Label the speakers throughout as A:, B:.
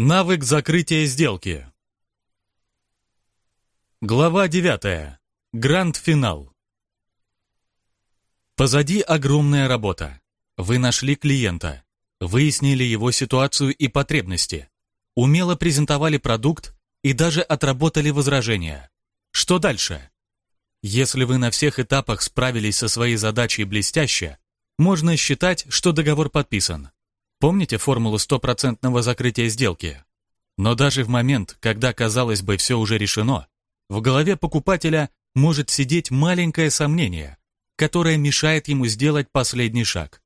A: Навык закрытия сделки. Глава 9. Гранд-финал. Позади огромная работа. Вы нашли клиента, выяснили его ситуацию и потребности, умело презентовали продукт и даже отработали возражения. Что дальше? Если вы на всех этапах справились со своей задачей блестяще, можно считать, что договор подписан. Помните формулу стопроцентного закрытия сделки? Но даже в момент, когда, казалось бы, все уже решено, в голове покупателя может сидеть маленькое сомнение, которое мешает ему сделать последний шаг.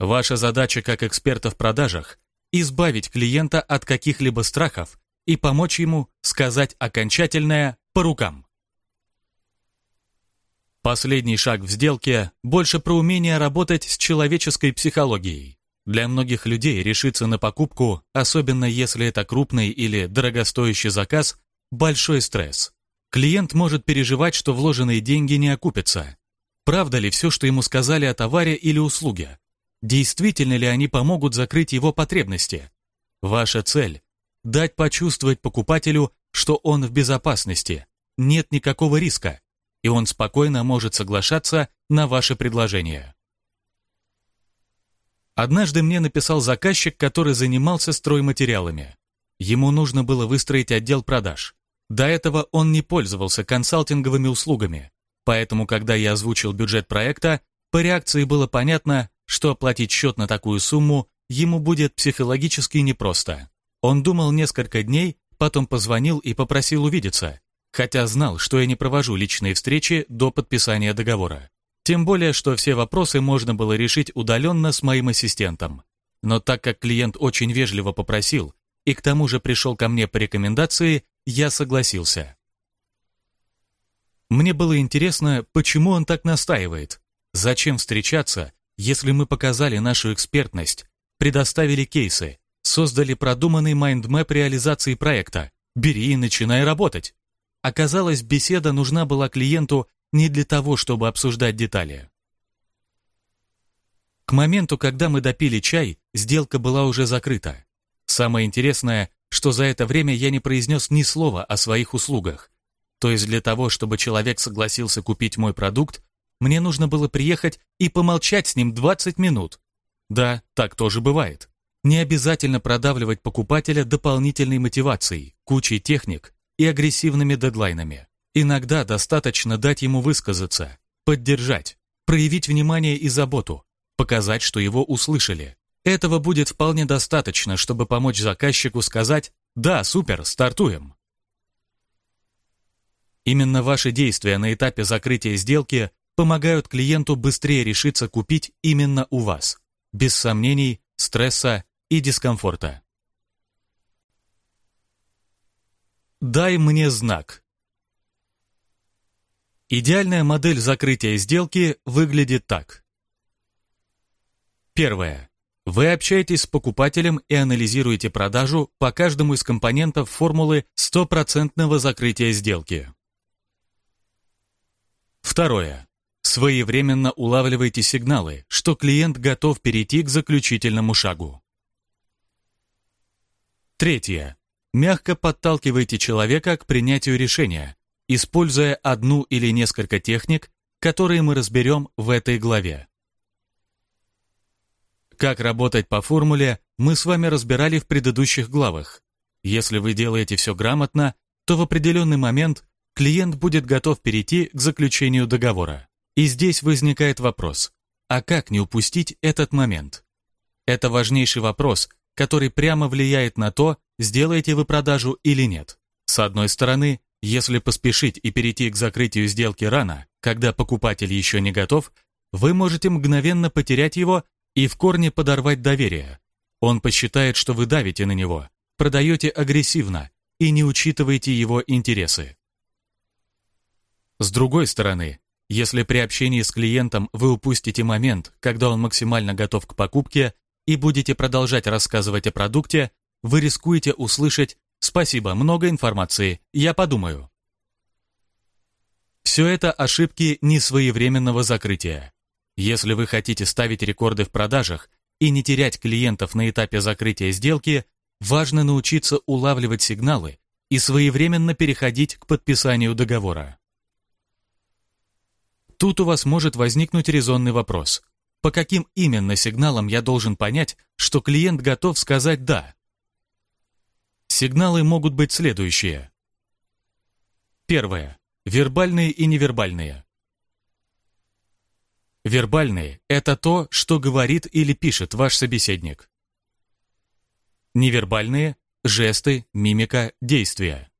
A: Ваша задача как эксперта в продажах – избавить клиента от каких-либо страхов и помочь ему сказать окончательное по рукам. Последний шаг в сделке больше про умение работать с человеческой психологией. Для многих людей решиться на покупку, особенно если это крупный или дорогостоящий заказ, большой стресс. Клиент может переживать, что вложенные деньги не окупятся. Правда ли все, что ему сказали о товаре или услуге? Действительно ли они помогут закрыть его потребности? Ваша цель – дать почувствовать покупателю, что он в безопасности, нет никакого риска, и он спокойно может соглашаться на ваше предложение. Однажды мне написал заказчик, который занимался стройматериалами. Ему нужно было выстроить отдел продаж. До этого он не пользовался консалтинговыми услугами, поэтому, когда я озвучил бюджет проекта, по реакции было понятно, что оплатить счет на такую сумму ему будет психологически непросто. Он думал несколько дней, потом позвонил и попросил увидеться, хотя знал, что я не провожу личные встречи до подписания договора. Тем более, что все вопросы можно было решить удаленно с моим ассистентом. Но так как клиент очень вежливо попросил и к тому же пришел ко мне по рекомендации, я согласился. Мне было интересно, почему он так настаивает. Зачем встречаться, если мы показали нашу экспертность, предоставили кейсы, создали продуманный mind map реализации проекта. Бери и начинай работать. Оказалось, беседа нужна была клиенту не для того, чтобы обсуждать детали. К моменту, когда мы допили чай, сделка была уже закрыта. Самое интересное, что за это время я не произнес ни слова о своих услугах. То есть для того, чтобы человек согласился купить мой продукт, мне нужно было приехать и помолчать с ним 20 минут. Да, так тоже бывает. Не обязательно продавливать покупателя дополнительной мотивацией, кучей техник и агрессивными дедлайнами. Иногда достаточно дать ему высказаться, поддержать, проявить внимание и заботу, показать, что его услышали. Этого будет вполне достаточно, чтобы помочь заказчику сказать «Да, супер, стартуем». Именно ваши действия на этапе закрытия сделки помогают клиенту быстрее решиться купить именно у вас, без сомнений, стресса и дискомфорта. «Дай мне знак», Идеальная модель закрытия сделки выглядит так. Первое. Вы общаетесь с покупателем и анализируете продажу по каждому из компонентов формулы стопроцентного закрытия сделки. Второе. Своевременно улавливайте сигналы, что клиент готов перейти к заключительному шагу. Третье. Мягко подталкивайте человека к принятию решения, используя одну или несколько техник, которые мы разберем в этой главе. Как работать по формуле, мы с вами разбирали в предыдущих главах. Если вы делаете все грамотно, то в определенный момент клиент будет готов перейти к заключению договора. И здесь возникает вопрос, а как не упустить этот момент? Это важнейший вопрос, который прямо влияет на то, сделаете вы продажу или нет. С одной стороны, если поспешить и перейти к закрытию сделки рано, когда покупатель еще не готов, вы можете мгновенно потерять его и в корне подорвать доверие. Он посчитает, что вы давите на него, продаете агрессивно и не учитываете его интересы. С другой стороны, если при общении с клиентом вы упустите момент, когда он максимально готов к покупке и будете продолжать рассказывать о продукте, вы рискуете услышать Спасибо, много информации, я подумаю. Все это ошибки несвоевременного закрытия. Если вы хотите ставить рекорды в продажах и не терять клиентов на этапе закрытия сделки, важно научиться улавливать сигналы и своевременно переходить к подписанию договора. Тут у вас может возникнуть резонный вопрос. По каким именно сигналам я должен понять, что клиент готов сказать «да»? Сигналы могут быть следующие. Первое. Вербальные и невербальные. Вербальные – это то, что говорит или пишет ваш собеседник. Невербальные – жесты, мимика, действия.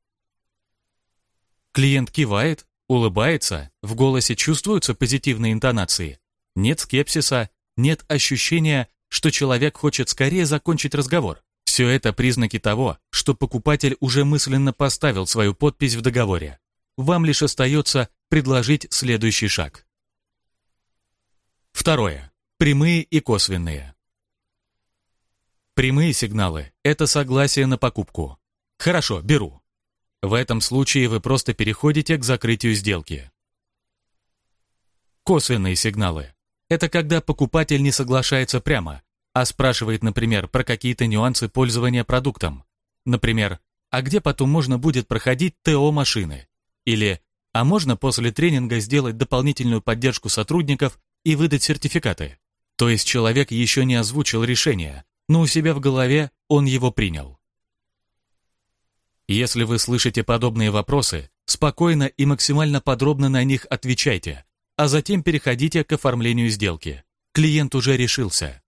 A: Клиент кивает, улыбается, в голосе чувствуются позитивные интонации. Нет скепсиса, нет ощущения, что человек хочет скорее закончить разговор. Все это признаки того, что покупатель уже мысленно поставил свою подпись в договоре. Вам лишь остается предложить следующий шаг. Второе. Прямые и косвенные. Прямые сигналы – это согласие на покупку. Хорошо, беру. В этом случае вы просто переходите к закрытию сделки. Косвенные сигналы – это когда покупатель не соглашается прямо, а спрашивает, например, про какие-то нюансы пользования продуктом. Например, а где потом можно будет проходить ТО машины? Или а можно после тренинга сделать дополнительную поддержку сотрудников и выдать сертификаты. То есть человек еще не озвучил решение, но у себя в голове он его принял. Если вы слышите подобные вопросы, спокойно и максимально подробно на них отвечайте, а затем переходите к оформлению сделки. Клиент уже решился.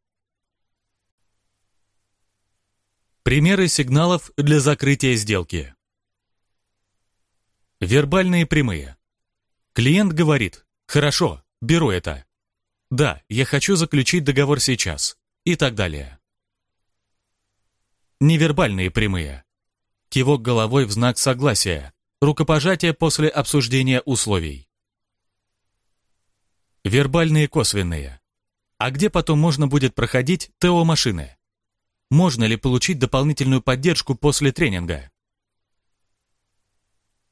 A: Примеры сигналов для закрытия сделки. Вербальные прямые. Клиент говорит «Хорошо, беру это». «Да, я хочу заключить договор сейчас» и так далее. Невербальные прямые. Кивок головой в знак согласия, рукопожатие после обсуждения условий. Вербальные косвенные. А где потом можно будет проходить ТО машины? Можно ли получить дополнительную поддержку после тренинга?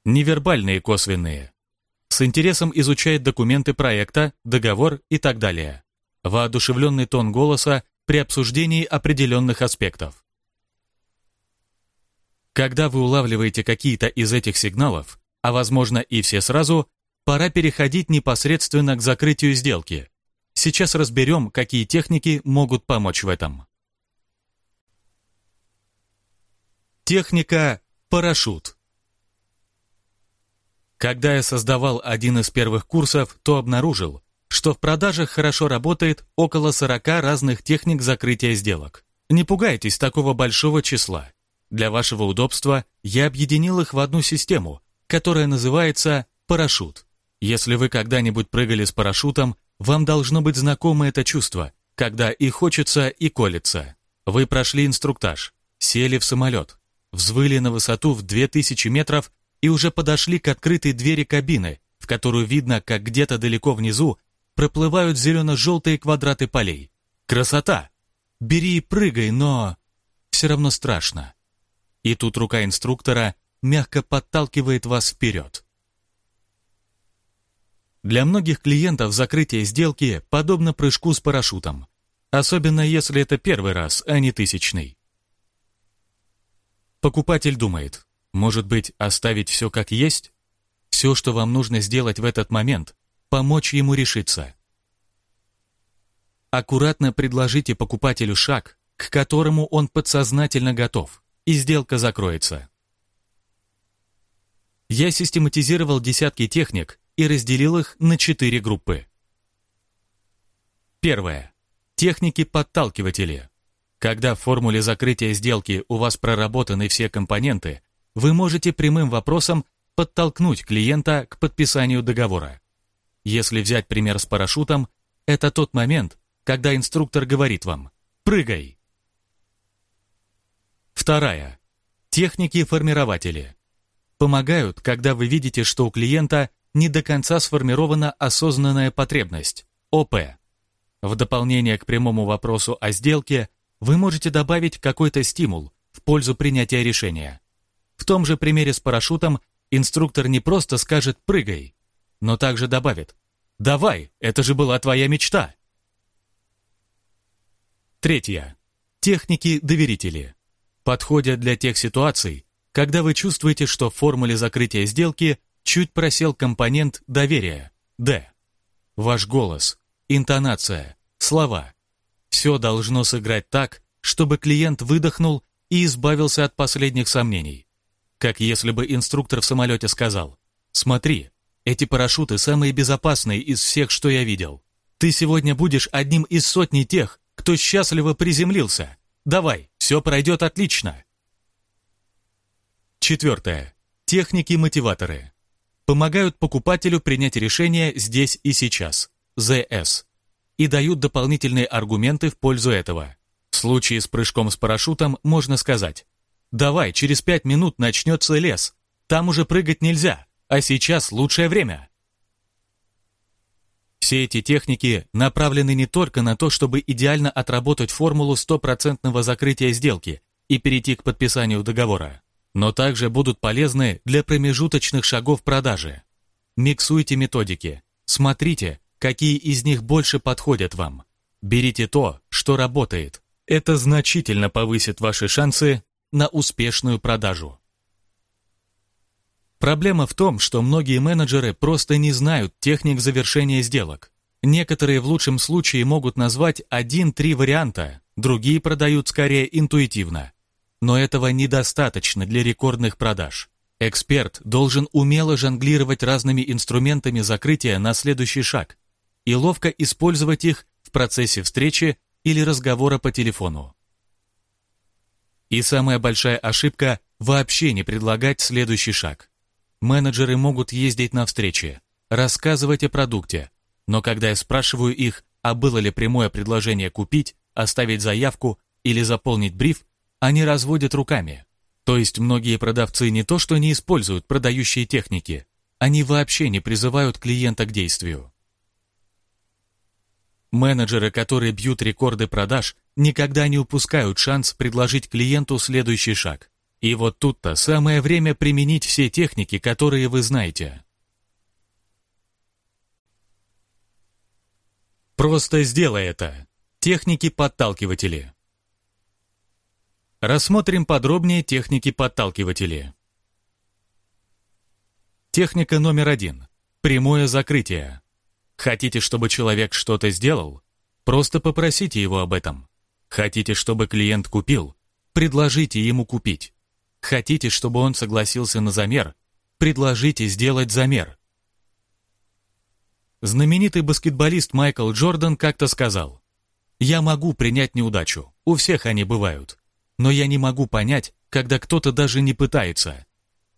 A: Невербальные косвенные с интересом изучает документы проекта, договор и так далее. Воодушевленный тон голоса при обсуждении определенных аспектов. Когда вы улавливаете какие-то из этих сигналов, а возможно и все сразу, пора переходить непосредственно к закрытию сделки. Сейчас разберем, какие техники могут помочь в этом. Техника «Парашют». Когда я создавал один из первых курсов, то обнаружил, что в продажах хорошо работает около 40 разных техник закрытия сделок. Не пугайтесь такого большого числа. Для вашего удобства я объединил их в одну систему, которая называется «парашют». Если вы когда-нибудь прыгали с парашютом, вам должно быть знакомо это чувство, когда и хочется, и колется. Вы прошли инструктаж, сели в самолет, взвыли на высоту в 2000 метров и уже подошли к открытой двери кабины, в которую видно, как где-то далеко внизу проплывают зелено-желтые квадраты полей. Красота! Бери и прыгай, но... Все равно страшно. И тут рука инструктора мягко подталкивает вас вперед. Для многих клиентов закрытие сделки подобно прыжку с парашютом, особенно если это первый раз, а не тысячный. Покупатель думает, может быть, оставить все как есть? Все, что вам нужно сделать в этот момент, помочь ему решиться. Аккуратно предложите покупателю шаг, к которому он подсознательно готов, и сделка закроется. Я систематизировал десятки техник и разделил их на четыре группы. Первое. Техники-подталкиватели. Когда в формуле закрытия сделки у вас проработаны все компоненты, вы можете прямым вопросом подтолкнуть клиента к подписанию договора. Если взять пример с парашютом, это тот момент, когда инструктор говорит вам «прыгай». Вторая. Техники-формирователи. Помогают, когда вы видите, что у клиента не до конца сформирована осознанная потребность, ОП. В дополнение к прямому вопросу о сделке, вы можете добавить какой-то стимул в пользу принятия решения. В том же примере с парашютом инструктор не просто скажет «прыгай», но также добавит «давай, это же была твоя мечта». Третье. Техники-доверители. Подходят для тех ситуаций, когда вы чувствуете, что в формуле закрытия сделки чуть просел компонент доверия, D. Ваш голос, интонация, слова. Все должно сыграть так, чтобы клиент выдохнул и избавился от последних сомнений. Как если бы инструктор в самолете сказал, «Смотри, эти парашюты самые безопасные из всех, что я видел. Ты сегодня будешь одним из сотни тех, кто счастливо приземлился. Давай, все пройдет отлично». Четвертое. Техники-мотиваторы. Помогают покупателю принять решение здесь и сейчас. ЗС. И дают дополнительные аргументы в пользу этого. В случае с прыжком с парашютом можно сказать «Давай, через пять минут начнется лес. Там уже прыгать нельзя, а сейчас лучшее время». Все эти техники направлены не только на то, чтобы идеально отработать формулу стопроцентного закрытия сделки и перейти к подписанию договора, но также будут полезны для промежуточных шагов продажи. Миксуйте методики, смотрите, какие из них больше подходят вам. Берите то, что работает, это значительно повысит ваши шансы на успешную продажу. Проблема в том, что многие менеджеры просто не знают техник завершения сделок. Некоторые в лучшем случае могут назвать один-три варианта, другие продают скорее интуитивно. Но этого недостаточно для рекордных продаж. Эксперт должен умело жонглировать разными инструментами закрытия на следующий шаг и ловко использовать их в процессе встречи или разговора по телефону. И самая большая ошибка – вообще не предлагать следующий шаг. Менеджеры могут ездить на встречи, рассказывать о продукте, но когда я спрашиваю их, а было ли прямое предложение купить, оставить заявку или заполнить бриф, они разводят руками. То есть многие продавцы не то что не используют продающие техники, они вообще не призывают клиента к действию. Менеджеры, которые бьют рекорды продаж, никогда не упускают шанс предложить клиенту следующий шаг. И вот тут-то самое время применить все техники, которые вы знаете. Просто сделай это. Техники-подталкиватели. Рассмотрим подробнее техники-подталкиватели. Техника номер один. Прямое закрытие. Хотите, чтобы человек что-то сделал? Просто попросите его об этом. Хотите, чтобы клиент купил? Предложите ему купить. Хотите, чтобы он согласился на замер? Предложите сделать замер. Знаменитый баскетболист Майкл Джордан как-то сказал, «Я могу принять неудачу, у всех они бывают, но я не могу понять, когда кто-то даже не пытается.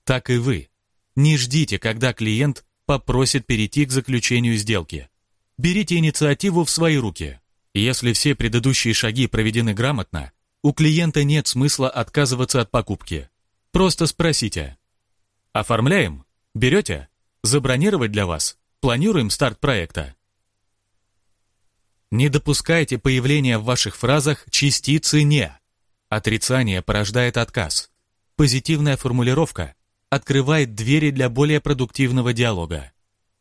A: Так и вы. Не ждите, когда клиент попросит перейти к заключению сделки. Берите инициативу в свои руки. Если все предыдущие шаги проведены грамотно, у клиента нет смысла отказываться от покупки. Просто спросите. Оформляем? Берете? Забронировать для вас? Планируем старт проекта? Не допускайте появления в ваших фразах частицы «не». Отрицание порождает отказ. Позитивная формулировка открывает двери для более продуктивного диалога.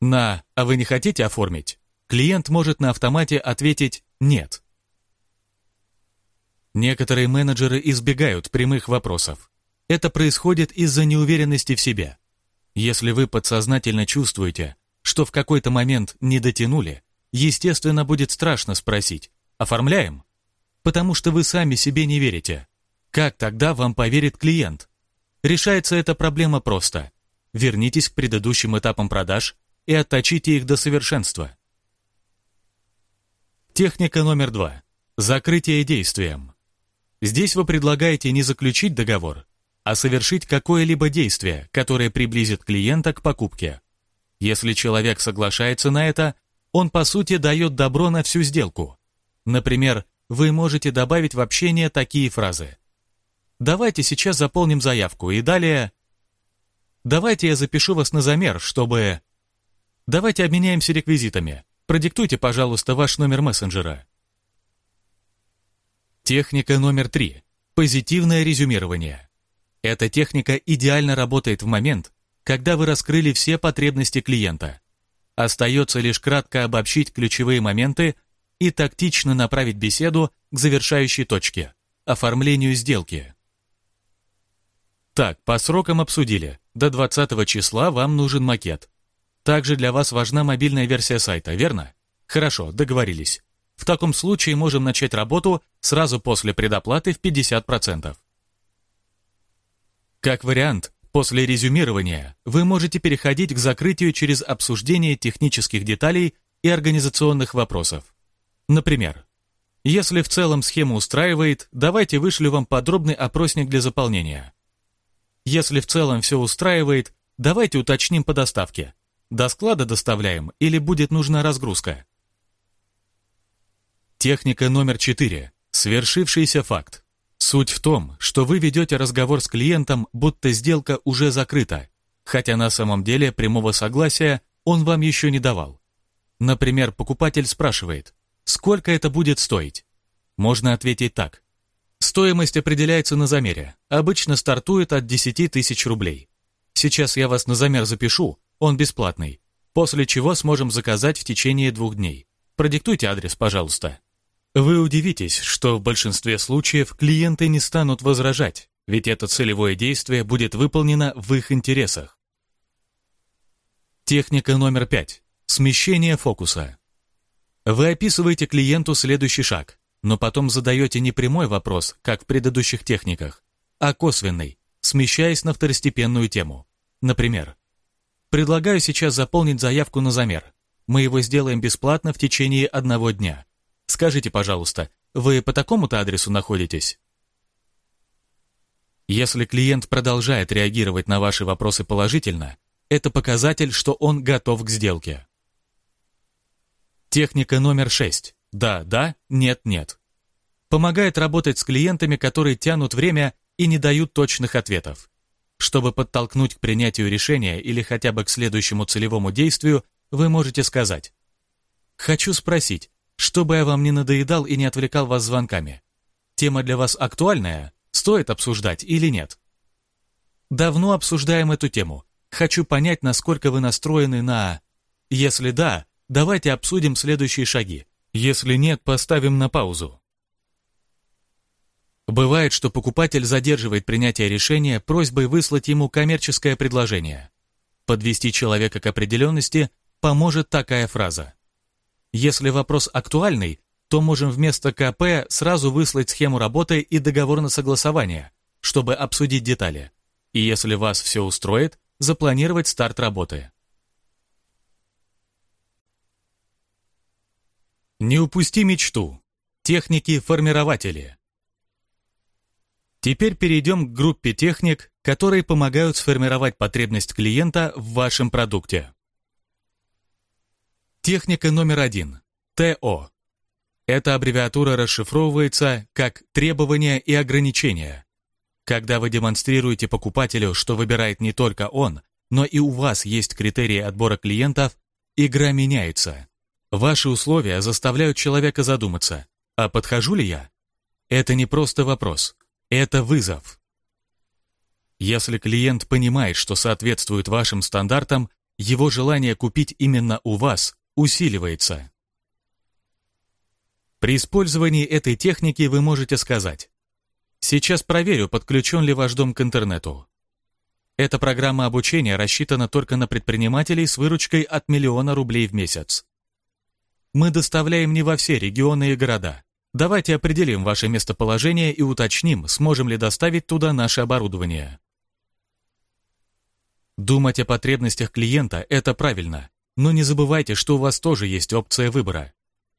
A: На «А вы не хотите оформить?» клиент может на автомате ответить «нет». Некоторые менеджеры избегают прямых вопросов. Это происходит из-за неуверенности в себе. Если вы подсознательно чувствуете, что в какой-то момент не дотянули, естественно, будет страшно спросить «оформляем?» Потому что вы сами себе не верите. Как тогда вам поверит клиент? Решается эта проблема просто. Вернитесь к предыдущим этапам продаж и отточите их до совершенства. Техника номер два. Закрытие действием. Здесь вы предлагаете не заключить договор, а совершить какое-либо действие, которое приблизит клиента к покупке. Если человек соглашается на это, он по сути дает добро на всю сделку. Например, вы можете добавить в общение такие фразы. Давайте сейчас заполним заявку и далее... Давайте я запишу вас на замер, чтобы... Давайте обменяемся реквизитами. Продиктуйте, пожалуйста, ваш номер мессенджера. Техника номер три. Позитивное резюмирование. Эта техника идеально работает в момент, когда вы раскрыли все потребности клиента. Остается лишь кратко обобщить ключевые моменты и тактично направить беседу к завершающей точке – оформлению сделки. Так, по срокам обсудили. До 20 числа вам нужен макет. Также для вас важна мобильная версия сайта, верно? Хорошо, договорились. В таком случае можем начать работу сразу после предоплаты в 50%. Как вариант, после резюмирования вы можете переходить к закрытию через обсуждение технических деталей и организационных вопросов. Например, если в целом схема устраивает, давайте вышлю вам подробный опросник для заполнения. Если в целом все устраивает, давайте уточним по доставке. До склада доставляем или будет нужна разгрузка? Техника номер 4. Свершившийся факт. Суть в том, что вы ведете разговор с клиентом, будто сделка уже закрыта, хотя на самом деле прямого согласия он вам еще не давал. Например, покупатель спрашивает, сколько это будет стоить? Можно ответить так. Стоимость определяется на замере, обычно стартует от 10 тысяч рублей. Сейчас я вас на замер запишу, он бесплатный, после чего сможем заказать в течение двух дней. Продиктуйте адрес, пожалуйста. Вы удивитесь, что в большинстве случаев клиенты не станут возражать, ведь это целевое действие будет выполнено в их интересах. Техника номер пять. Смещение фокуса. Вы описываете клиенту следующий шаг, но потом задаете не прямой вопрос, как в предыдущих техниках, а косвенный, смещаясь на второстепенную тему. Например, «Предлагаю сейчас заполнить заявку на замер. Мы его сделаем бесплатно в течение одного дня. Скажите, пожалуйста, вы по такому-то адресу находитесь? Если клиент продолжает реагировать на ваши вопросы положительно, это показатель, что он готов к сделке. Техника номер 6. Да, да, нет, нет. Помогает работать с клиентами, которые тянут время и не дают точных ответов. Чтобы подтолкнуть к принятию решения или хотя бы к следующему целевому действию, вы можете сказать «Хочу спросить, чтобы я вам не надоедал и не отвлекал вас звонками. Тема для вас актуальная? Стоит обсуждать или нет? Давно обсуждаем эту тему. Хочу понять, насколько вы настроены на... Если да, давайте обсудим следующие шаги. Если нет, поставим на паузу. Бывает, что покупатель задерживает принятие решения просьбой выслать ему коммерческое предложение. Подвести человека к определенности поможет такая фраза. Если вопрос актуальный, то можем вместо КП сразу выслать схему работы и договор на согласование, чтобы обсудить детали. И если вас все устроит, запланировать старт работы. Не упусти мечту. Техники-формирователи. Теперь перейдем к группе техник, которые помогают сформировать потребность клиента в вашем продукте. Техника номер один. ТО. Эта аббревиатура расшифровывается как «требования и ограничения». Когда вы демонстрируете покупателю, что выбирает не только он, но и у вас есть критерии отбора клиентов, игра меняется. Ваши условия заставляют человека задуматься, а подхожу ли я? Это не просто вопрос, это вызов. Если клиент понимает, что соответствует вашим стандартам, его желание купить именно у вас усиливается. При использовании этой техники вы можете сказать «Сейчас проверю, подключен ли ваш дом к интернету». Эта программа обучения рассчитана только на предпринимателей с выручкой от миллиона рублей в месяц. Мы доставляем не во все регионы и города. Давайте определим ваше местоположение и уточним, сможем ли доставить туда наше оборудование. Думать о потребностях клиента – это правильно, но не забывайте, что у вас тоже есть опция выбора.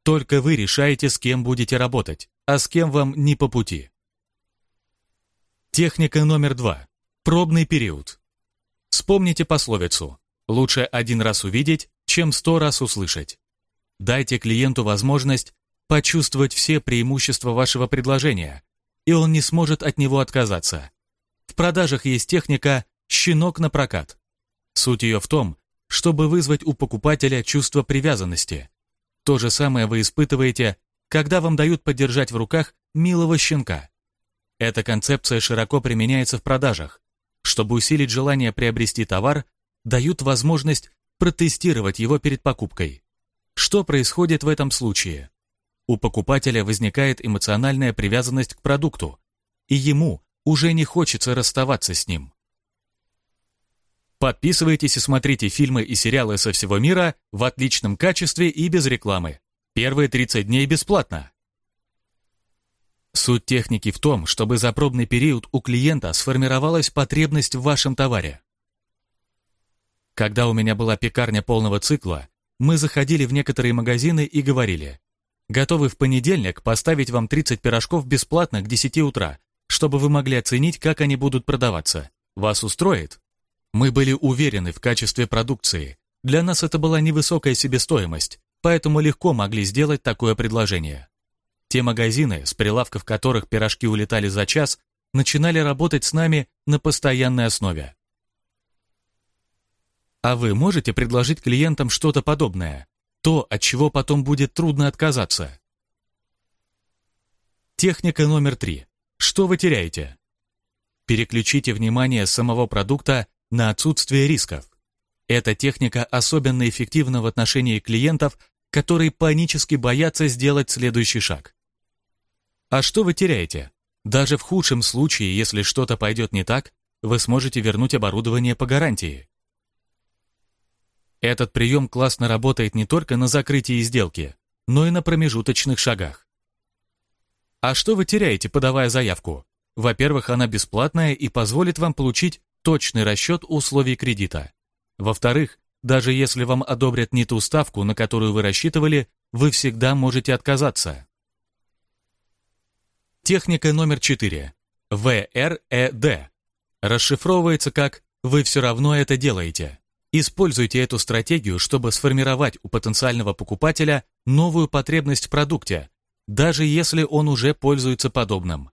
A: Только вы решаете, с кем будете работать, а с кем вам не по пути. Техника номер два. Пробный период. Вспомните пословицу «Лучше один раз увидеть, чем сто раз услышать». Дайте клиенту возможность почувствовать все преимущества вашего предложения, и он не сможет от него отказаться. В продажах есть техника «щенок на прокат». Суть ее в том, чтобы вызвать у покупателя чувство привязанности. То же самое вы испытываете, когда вам дают подержать в руках милого щенка. Эта концепция широко применяется в продажах. Чтобы усилить желание приобрести товар, дают возможность протестировать его перед покупкой. Что происходит в этом случае? У покупателя возникает эмоциональная привязанность к продукту, и ему уже не хочется расставаться с ним. Подписывайтесь и смотрите фильмы и сериалы со всего мира в отличном качестве и без рекламы. Первые 30 дней бесплатно. Суть техники в том, чтобы за пробный период у клиента сформировалась потребность в вашем товаре. Когда у меня была пекарня полного цикла, мы заходили в некоторые магазины и говорили, готовы в понедельник поставить вам 30 пирожков бесплатно к 10 утра, чтобы вы могли оценить, как они будут продаваться. Вас устроит? Мы были уверены в качестве продукции. Для нас это была невысокая себестоимость, поэтому легко могли сделать такое предложение. Те магазины, с прилавков которых пирожки улетали за час, начинали работать с нами на постоянной основе. А вы можете предложить клиентам что-то подобное? То, от чего потом будет трудно отказаться. Техника номер три. Что вы теряете? Переключите внимание самого продукта на отсутствие рисков. Эта техника особенно эффективна в отношении клиентов, которые панически боятся сделать следующий шаг. А что вы теряете? Даже в худшем случае, если что-то пойдет не так, вы сможете вернуть оборудование по гарантии. Этот прием классно работает не только на закрытии сделки, но и на промежуточных шагах. А что вы теряете, подавая заявку? Во-первых, она бесплатная и позволит вам получить точный расчет условий кредита. Во-вторых, даже если вам одобрят не ту ставку, на которую вы рассчитывали, вы всегда можете отказаться. Техника номер 4. ВРЭД. Расшифровывается как «Вы все равно это делаете». Используйте эту стратегию, чтобы сформировать у потенциального покупателя новую потребность в продукте, даже если он уже пользуется подобным.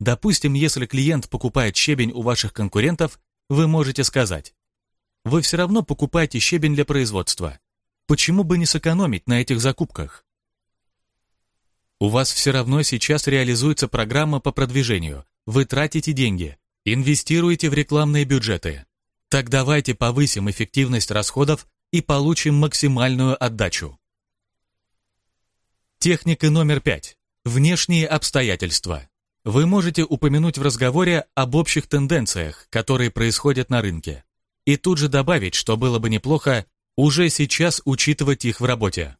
A: Допустим, если клиент покупает щебень у ваших конкурентов, вы можете сказать, вы все равно покупаете щебень для производства. Почему бы не сэкономить на этих закупках? У вас все равно сейчас реализуется программа по продвижению. Вы тратите деньги, инвестируете в рекламные бюджеты. Так давайте повысим эффективность расходов и получим максимальную отдачу. Техника номер пять. Внешние обстоятельства. Вы можете упомянуть в разговоре об общих тенденциях, которые происходят на рынке, и тут же добавить, что было бы неплохо уже сейчас учитывать их в работе.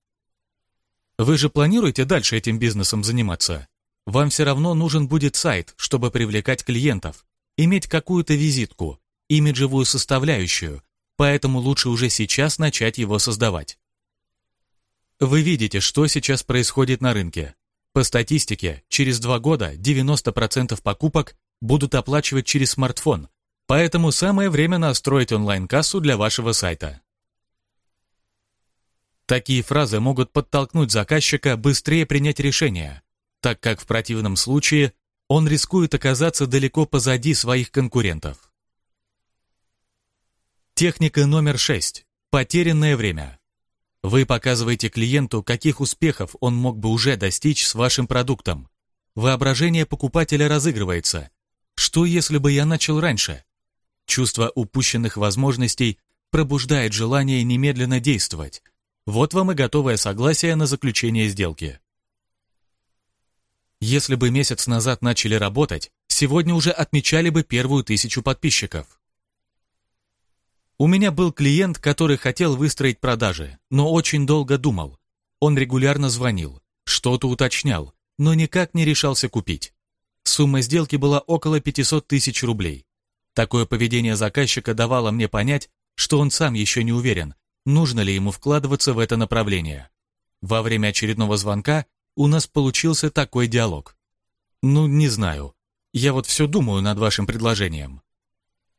A: Вы же планируете дальше этим бизнесом заниматься? Вам все равно нужен будет сайт, чтобы привлекать клиентов, иметь какую-то визитку, имиджевую составляющую, поэтому лучше уже сейчас начать его создавать. Вы видите, что сейчас происходит на рынке. По статистике, через два года 90% покупок будут оплачивать через смартфон, поэтому самое время настроить онлайн-кассу для вашего сайта. Такие фразы могут подтолкнуть заказчика быстрее принять решение, так как в противном случае он рискует оказаться далеко позади своих конкурентов. Техника номер 6. Потерянное время. Вы показываете клиенту, каких успехов он мог бы уже достичь с вашим продуктом. Воображение покупателя разыгрывается. Что если бы я начал раньше? Чувство упущенных возможностей пробуждает желание немедленно действовать. Вот вам и готовое согласие на заключение сделки. Если бы месяц назад начали работать, сегодня уже отмечали бы первую тысячу подписчиков. У меня был клиент, который хотел выстроить продажи, но очень долго думал. Он регулярно звонил, что-то уточнял, но никак не решался купить. Сумма сделки была около 500 тысяч рублей. Такое поведение заказчика давало мне понять, что он сам еще не уверен, нужно ли ему вкладываться в это направление. Во время очередного звонка у нас получился такой диалог. «Ну, не знаю. Я вот все думаю над вашим предложением.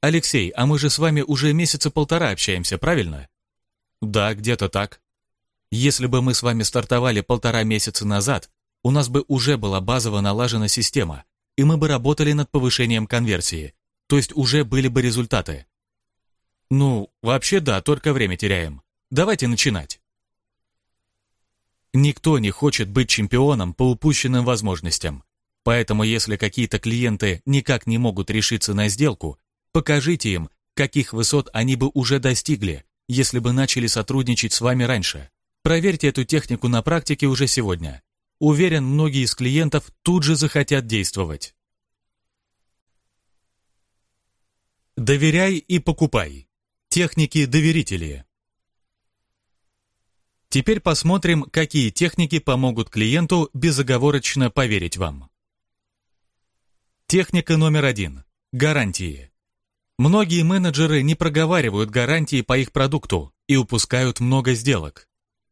A: «Алексей, а мы же с вами уже месяца полтора общаемся, правильно?» «Да, где-то так». «Если бы мы с вами стартовали полтора месяца назад, у нас бы уже была базово налажена система, и мы бы работали над повышением конверсии, то есть уже были бы результаты». «Ну, вообще да, только время теряем. Давайте начинать». Никто не хочет быть чемпионом по упущенным возможностям. Поэтому если какие-то клиенты никак не могут решиться на сделку, Покажите им, каких высот они бы уже достигли, если бы начали сотрудничать с вами раньше. Проверьте эту технику на практике уже сегодня. Уверен, многие из клиентов тут же захотят действовать. Доверяй и покупай. Техники доверители. Теперь посмотрим, какие техники помогут клиенту безоговорочно поверить вам. Техника номер один. Гарантии. Многие менеджеры не проговаривают гарантии по их продукту и упускают много сделок.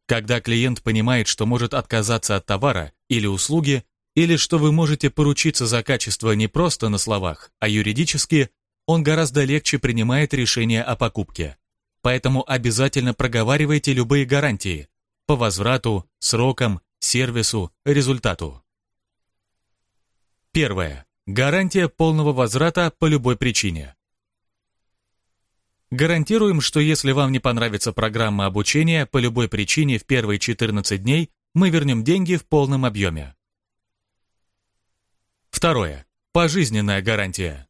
A: Когда клиент понимает, что может отказаться от товара или услуги, или что вы можете поручиться за качество не просто на словах, а юридически, он гораздо легче принимает решение о покупке. Поэтому обязательно проговаривайте любые гарантии по возврату, срокам, сервису, результату. Первое. Гарантия полного возврата по любой причине. Гарантируем, что если вам не понравится программа обучения по любой причине в первые 14 дней, мы вернем деньги в полном объеме. Второе. Пожизненная гарантия.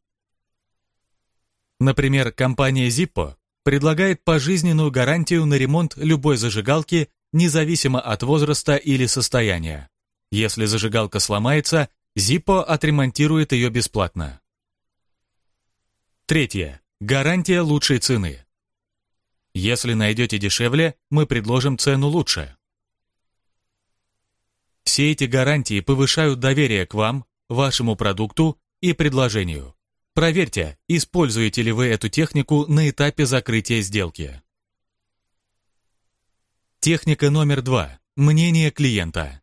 A: Например, компания Zippo предлагает пожизненную гарантию на ремонт любой зажигалки, независимо от возраста или состояния. Если зажигалка сломается, Zippo отремонтирует ее бесплатно. Третье. Гарантия лучшей цены. Если найдете дешевле, мы предложим цену лучше. Все эти гарантии повышают доверие к вам, вашему продукту и предложению. Проверьте, используете ли вы эту технику на этапе закрытия сделки. Техника номер два. Мнение клиента.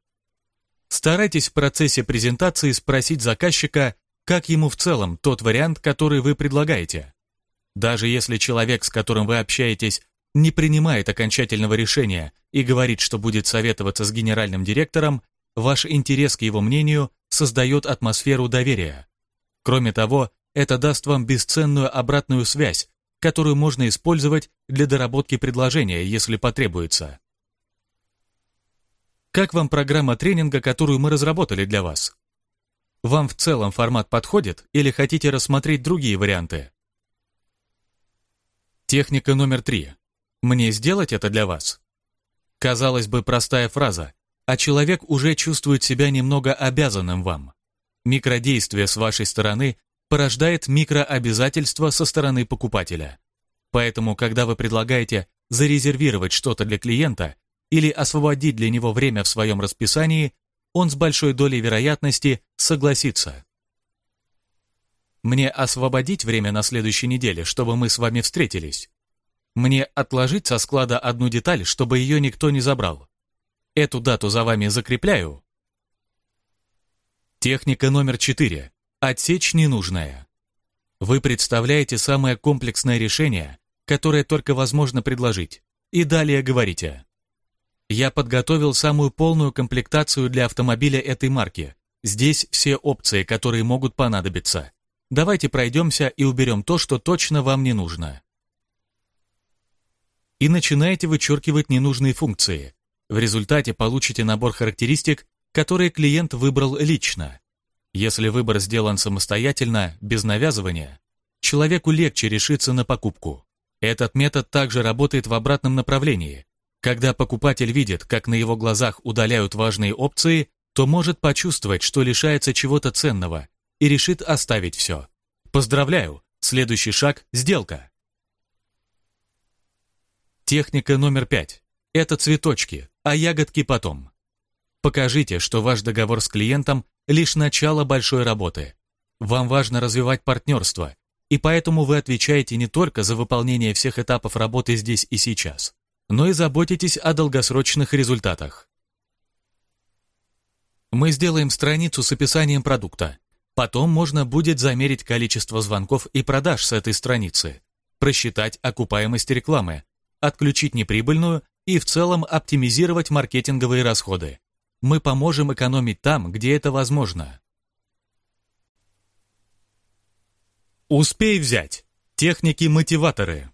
A: Старайтесь в процессе презентации спросить заказчика, как ему в целом тот вариант, который вы предлагаете. Даже если человек, с которым вы общаетесь, не принимает окончательного решения и говорит, что будет советоваться с генеральным директором, ваш интерес к его мнению создает атмосферу доверия. Кроме того, это даст вам бесценную обратную связь, которую можно использовать для доработки предложения, если потребуется. Как вам программа тренинга, которую мы разработали для вас? Вам в целом формат подходит или хотите рассмотреть другие варианты? Техника номер три. Мне сделать это для вас? Казалось бы, простая фраза, а человек уже чувствует себя немного обязанным вам. Микродействие с вашей стороны порождает микрообязательства со стороны покупателя. Поэтому, когда вы предлагаете зарезервировать что-то для клиента или освободить для него время в своем расписании, он с большой долей вероятности согласится. Мне освободить время на следующей неделе, чтобы мы с вами встретились. Мне отложить со склада одну деталь, чтобы ее никто не забрал. Эту дату за вами закрепляю. Техника номер четыре. Отсечь ненужное. Вы представляете самое комплексное решение, которое только возможно предложить, и далее говорите. Я подготовил самую полную комплектацию для автомобиля этой марки. Здесь все опции, которые могут понадобиться. Давайте пройдемся и уберем то, что точно вам не нужно. И начинаете вычеркивать ненужные функции. В результате получите набор характеристик, которые клиент выбрал лично. Если выбор сделан самостоятельно, без навязывания, человеку легче решиться на покупку. Этот метод также работает в обратном направлении. Когда покупатель видит, как на его глазах удаляют важные опции, то может почувствовать, что лишается чего-то ценного и решит оставить все. Поздравляю, следующий шаг – сделка. Техника номер пять – это цветочки, а ягодки потом. Покажите, что ваш договор с клиентом лишь начало большой работы. Вам важно развивать партнерство, и поэтому вы отвечаете не только за выполнение всех этапов работы здесь и сейчас, но и заботитесь о долгосрочных результатах. Мы сделаем страницу с описанием продукта. Потом можно будет замерить количество звонков и продаж с этой страницы, просчитать окупаемость рекламы, отключить неприбыльную и в целом оптимизировать маркетинговые расходы мы поможем экономить там, где это возможно. Успей взять. Техники-мотиваторы.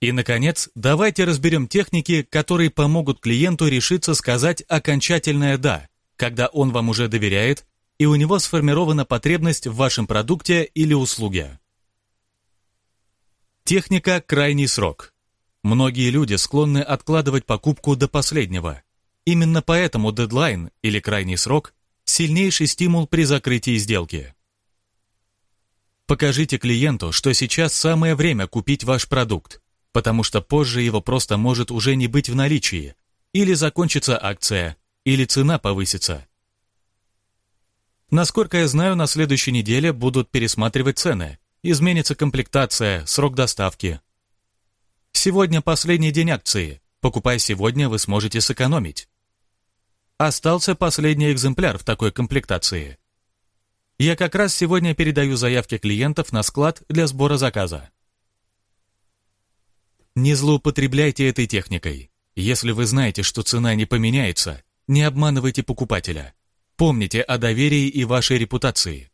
A: И, наконец, давайте разберем техники, которые помогут клиенту решиться сказать окончательное «да», когда он вам уже доверяет, и у него сформирована потребность в вашем продукте или услуге. Техника «крайний срок». Многие люди склонны откладывать покупку до последнего. Именно поэтому дедлайн или крайний срок – сильнейший стимул при закрытии сделки. Покажите клиенту, что сейчас самое время купить ваш продукт, потому что позже его просто может уже не быть в наличии, или закончится акция, или цена повысится. Насколько я знаю, на следующей неделе будут пересматривать цены, изменится комплектация, срок доставки. Сегодня последний день акции. Покупая сегодня, вы сможете сэкономить. Остался последний экземпляр в такой комплектации. Я как раз сегодня передаю заявки клиентов на склад для сбора заказа. Не злоупотребляйте этой техникой. Если вы знаете, что цена не поменяется, не обманывайте покупателя. Помните о доверии и вашей репутации.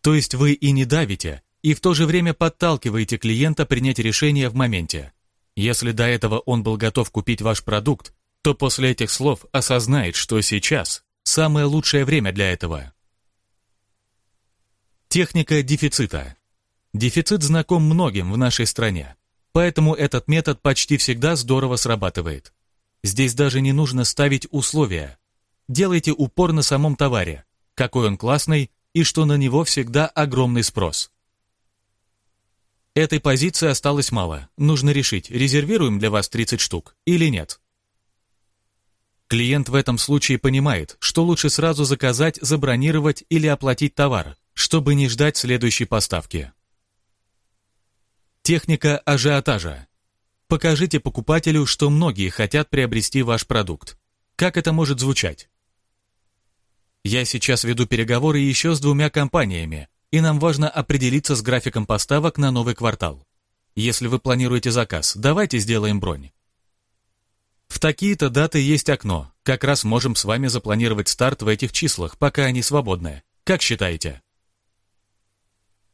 A: То есть вы и не давите, и в то же время подталкиваете клиента принять решение в моменте. Если до этого он был готов купить ваш продукт, то после этих слов осознает, что сейчас самое лучшее время для этого. Техника дефицита. Дефицит знаком многим в нашей стране, поэтому этот метод почти всегда здорово срабатывает. Здесь даже не нужно ставить условия. Делайте упор на самом товаре, какой он классный и что на него всегда огромный спрос. Этой позиции осталось мало. Нужно решить, резервируем для вас 30 штук или нет. Клиент в этом случае понимает, что лучше сразу заказать, забронировать или оплатить товар, чтобы не ждать следующей поставки. Техника ажиотажа. Покажите покупателю, что многие хотят приобрести ваш продукт. Как это может звучать? Я сейчас веду переговоры еще с двумя компаниями, и нам важно определиться с графиком поставок на новый квартал. Если вы планируете заказ, давайте сделаем бронь. В такие-то даты есть окно. Как раз можем с вами запланировать старт в этих числах, пока они свободны. Как считаете?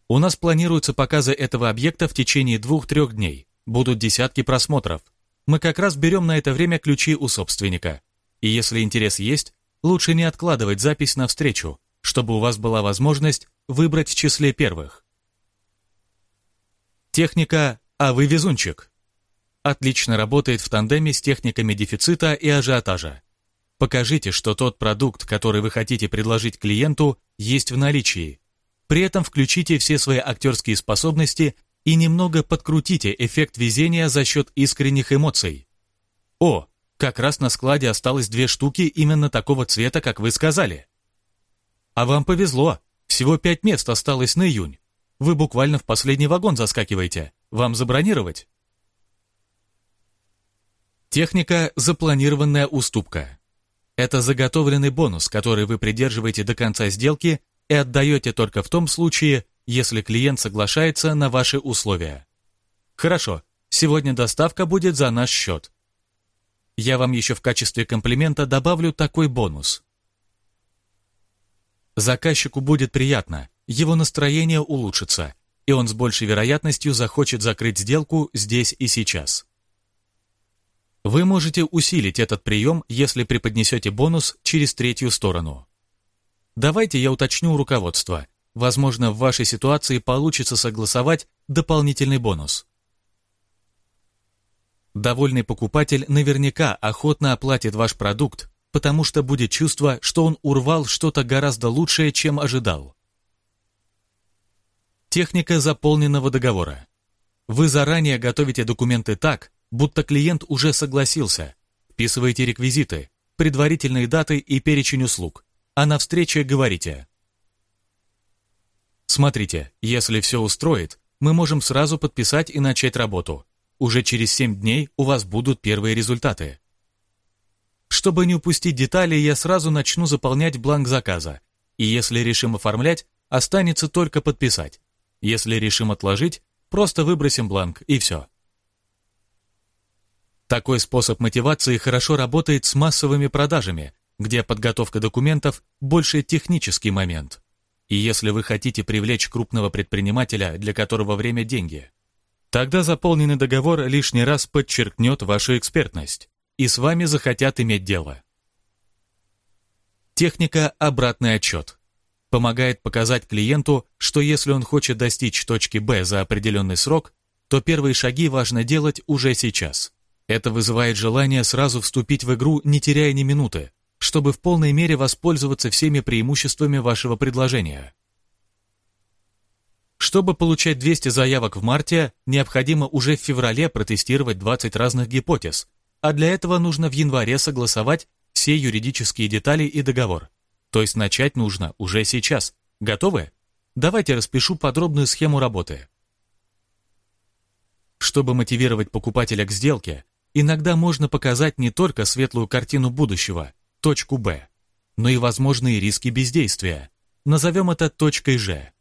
A: У нас планируются показы этого объекта в течение двух-трех дней. Будут десятки просмотров. Мы как раз берем на это время ключи у собственника. И если интерес есть, лучше не откладывать запись на встречу, чтобы у вас была возможность выбрать в числе первых. Техника «А вы везунчик» отлично работает в тандеме с техниками дефицита и ажиотажа. Покажите, что тот продукт, который вы хотите предложить клиенту, есть в наличии. При этом включите все свои актерские способности и немного подкрутите эффект везения за счет искренних эмоций. О, как раз на складе осталось две штуки именно такого цвета, как вы сказали. А вам повезло, всего пять мест осталось на июнь. Вы буквально в последний вагон заскакиваете. Вам забронировать? Техника «Запланированная уступка». Это заготовленный бонус, который вы придерживаете до конца сделки и отдаете только в том случае, если клиент соглашается на ваши условия. Хорошо, сегодня доставка будет за наш счет. Я вам еще в качестве комплимента добавлю такой бонус. Заказчику будет приятно, его настроение улучшится, и он с большей вероятностью захочет закрыть сделку здесь и сейчас. Вы можете усилить этот прием, если преподнесете бонус через третью сторону. Давайте я уточню руководство. Возможно, в вашей ситуации получится согласовать дополнительный бонус. Довольный покупатель наверняка охотно оплатит ваш продукт, потому что будет чувство, что он урвал что-то гораздо лучшее, чем ожидал. Техника заполненного договора. Вы заранее готовите документы так, будто клиент уже согласился. Вписываете реквизиты, предварительные даты и перечень услуг, а на встрече говорите. Смотрите, если все устроит, мы можем сразу подписать и начать работу. Уже через 7 дней у вас будут первые результаты. Чтобы не упустить детали, я сразу начну заполнять бланк заказа. И если решим оформлять, останется только подписать. Если решим отложить, просто выбросим бланк и все. Такой способ мотивации хорошо работает с массовыми продажами, где подготовка документов – больше технический момент. И если вы хотите привлечь крупного предпринимателя, для которого время – деньги, тогда заполненный договор лишний раз подчеркнет вашу экспертность, и с вами захотят иметь дело. Техника «Обратный отчет» помогает показать клиенту, что если он хочет достичь точки Б за определенный срок, то первые шаги важно делать уже сейчас. Это вызывает желание сразу вступить в игру, не теряя ни минуты, чтобы в полной мере воспользоваться всеми преимуществами вашего предложения. Чтобы получать 200 заявок в марте, необходимо уже в феврале протестировать 20 разных гипотез, а для этого нужно в январе согласовать все юридические детали и договор. То есть начать нужно уже сейчас. Готовы? Давайте распишу подробную схему работы. Чтобы мотивировать покупателя к сделке, иногда можно показать не только светлую картину будущего, точку Б, но и возможные риски бездействия. Назовем это точкой Ж.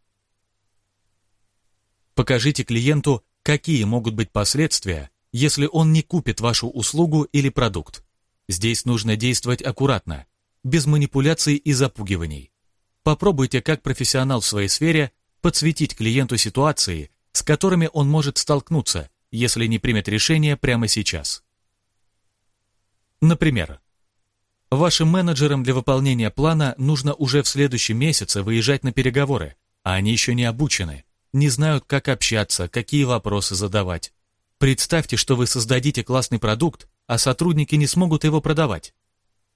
A: Покажите клиенту, какие могут быть последствия, если он не купит вашу услугу или продукт. Здесь нужно действовать аккуратно, без манипуляций и запугиваний. Попробуйте как профессионал в своей сфере подсветить клиенту ситуации, с которыми он может столкнуться, если не примет решение прямо сейчас. Например, вашим менеджерам для выполнения плана нужно уже в следующем месяце выезжать на переговоры, а они еще не обучены, не знают, как общаться, какие вопросы задавать. Представьте, что вы создадите классный продукт, а сотрудники не смогут его продавать.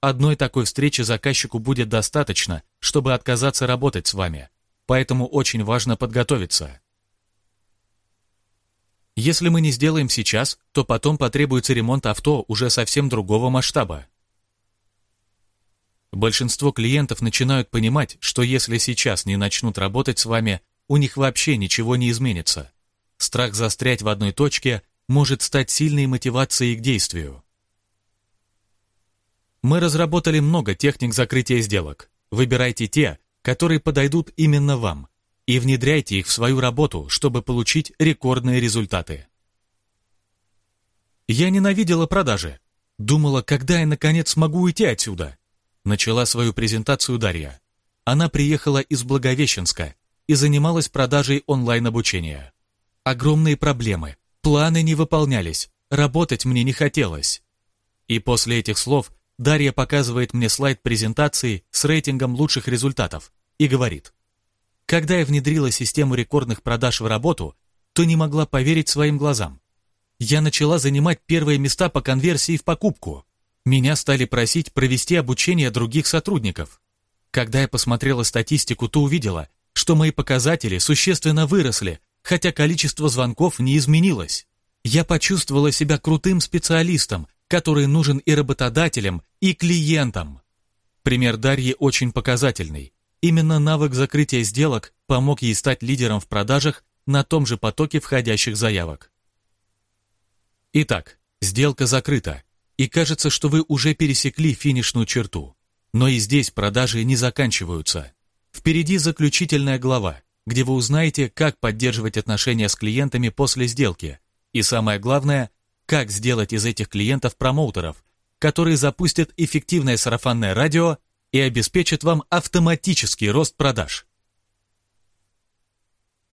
A: Одной такой встречи заказчику будет достаточно, чтобы отказаться работать с вами, поэтому очень важно подготовиться. Если мы не сделаем сейчас, то потом потребуется ремонт авто уже совсем другого масштаба. Большинство клиентов начинают понимать, что если сейчас не начнут работать с вами, у них вообще ничего не изменится. Страх застрять в одной точке может стать сильной мотивацией к действию. Мы разработали много техник закрытия сделок. Выбирайте те, которые подойдут именно вам, и внедряйте их в свою работу, чтобы получить рекордные результаты. Я ненавидела продажи. Думала, когда я наконец смогу уйти отсюда. Начала свою презентацию Дарья. Она приехала из Благовещенска и занималась продажей онлайн-обучения. Огромные проблемы, планы не выполнялись, работать мне не хотелось. И после этих слов Дарья показывает мне слайд презентации с рейтингом лучших результатов и говорит, «Когда я внедрила систему рекордных продаж в работу, то не могла поверить своим глазам. Я начала занимать первые места по конверсии в покупку. Меня стали просить провести обучение других сотрудников. Когда я посмотрела статистику, то увидела, что мои показатели существенно выросли, хотя количество звонков не изменилось. Я почувствовала себя крутым специалистом, который нужен и работодателям, и клиентам. Пример Дарьи очень показательный. Именно навык закрытия сделок помог ей стать лидером в продажах на том же потоке входящих заявок. Итак, сделка закрыта, и кажется, что вы уже пересекли финишную черту. Но и здесь продажи не заканчиваются. Впереди заключительная глава, где вы узнаете, как поддерживать отношения с клиентами после сделки, и самое главное, как сделать из этих клиентов промоутеров, которые запустят эффективное сарафанное радио и обеспечат вам автоматический рост продаж.